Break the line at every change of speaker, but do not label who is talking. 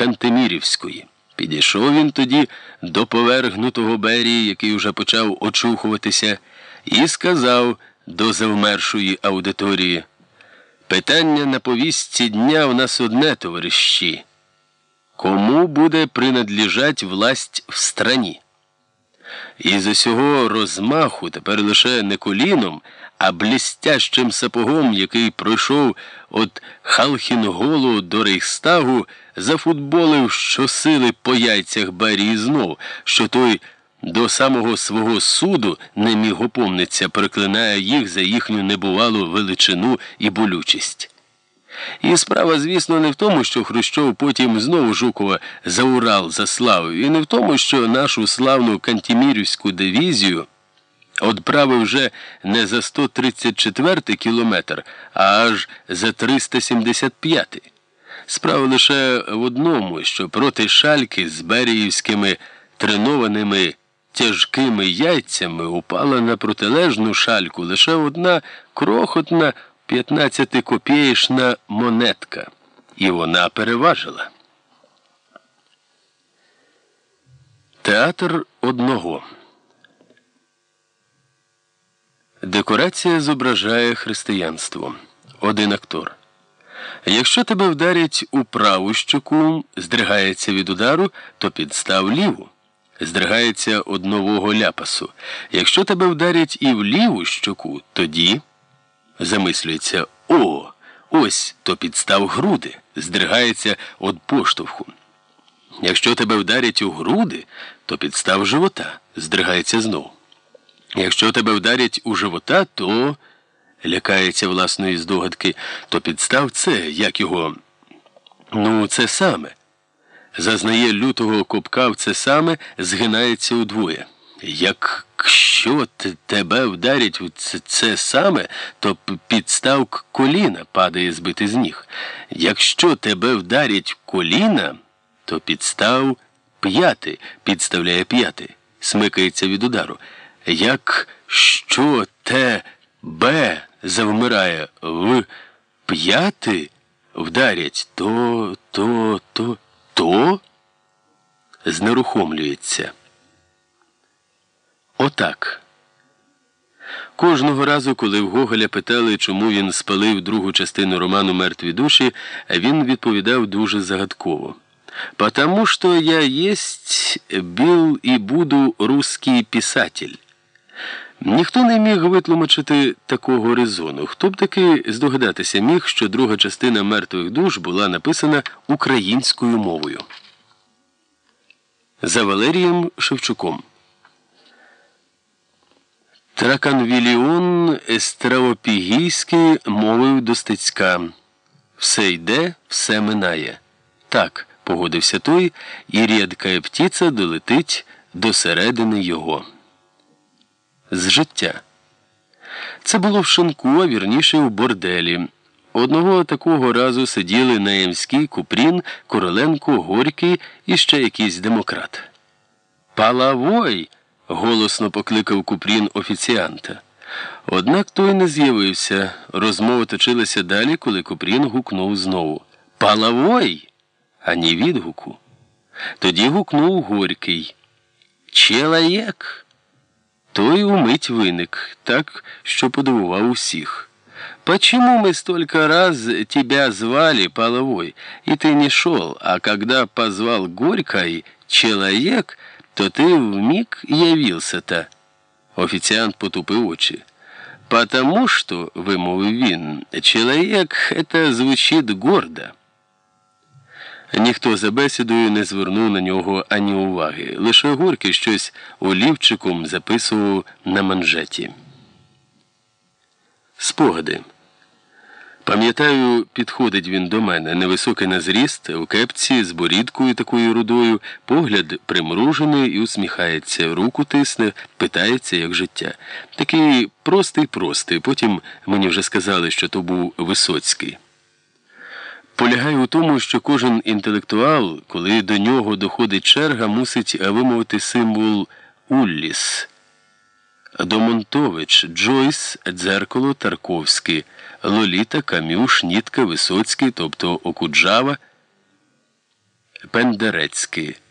Кантемірівської. Підійшов він тоді до повергнутого Берії, який уже почав очухуватися, і сказав до завмершої аудиторії. Питання на повістці дня у нас одне, товариші. Кому буде принадлежать власть в страні? І з усього розмаху тепер лише не коліном, а блістящим сапогом, який пройшов від Халхінголу до Рейхстагу, зафутболив щосили по яйцях Берії знов, що той до самого свого суду не міг опомниться, проклинає їх за їхню небувалу величину і болючість. І справа, звісно, не в тому, що Хрущов потім знову Жукова за Урал заслав, і не в тому, що нашу славну Кантімірівську дивізію відправив вже не за 134 кілометр, а аж за 375. Справа лише в одному, що проти шальки з беріївськими тренованими тяжкими яйцями упала на протилежну шальку лише одна крохотна 15-копієчна монетка, і вона переважила. Театр одного. Декорація зображає християнство. Один актор. Якщо тебе вдарять у праву щоку, здригається від удару, то підстав ліву. Здригається од нового ляпасу. Якщо тебе вдарять і в ліву щоку, тоді замислюється О, ось то підстав груди, здригається від поштовху. Якщо тебе вдарять у груди, то підстав живота, здригається знов. Якщо тебе вдарять у живота, то лякається власної здогадки, то підстав це, як його. Ну, це саме. Зазнає лютого копка в це саме, згинається удвоє. Якщо тебе вдарять в це, це саме, то підстав коліна падає збити з ніг. Якщо тебе вдарять коліна, то підстав п'яти, підставляє п'яти, смикається від удару. Якщо тебе завмирає в п'яти вдарять, то, то, то, то знерухомлюється. Отак. Кожного разу, коли в Гоголя питали, чому він спалив другу частину роману Мертві душі, він відповідав дуже загадково. «Потому что я есть, был и буду русский писатель». Ніхто не міг витлумачити такого резону. Хто б таки здогадатися міг, що друга частина мертвих душ була написана українською мовою. За Валерієм Шевчуком. Траканвіліон Естравопігійський мовив до Стецька. Все йде, все минає. Так, погодився той, і рідка птиця долетить до середини його. З життя. Це було в шинку, а вірніше в борделі. Одного такого разу сиділи Наємський, Купрін, Короленко, Горький і ще якийсь демократ. Палавой голосно покликав Купрін офіціанта. Однак той не з'явився. Розмова точилася далі, коли Купрін гукнув знову. Палавой, ані відгуку. Тоді гукнув Горький. Челаєк. Той умить виник, так, що подивував усіх. Почему мы столько раз тебя звали, Половой, и ты не шел, а когда позвал Горькой человек, то ты вмиг явился-то? Офіціант потупив очі. Потому что, вимовив він, человек это звучит гордо. Ніхто за бесідою не звернув на нього ані уваги. Лише Горький щось олівчиком записував на манжеті. Спогади. Пам'ятаю, підходить він до мене, невисокий на зріст, у кепці з борідкою такою рудою, погляд примружений і усміхається, руку тисне, питається, як життя. Такий простий, простий. Потім мені вже сказали, що то був Висоцький. Полягає у тому, що кожен інтелектуал, коли до нього доходить черга, мусить вимовити символ Улліс. Домонтович, Джойс, Дзеркало, Тарковський, Лоліта, Кам'ю, Шнітка, Висоцький, тобто Окуджава. Пендерецький.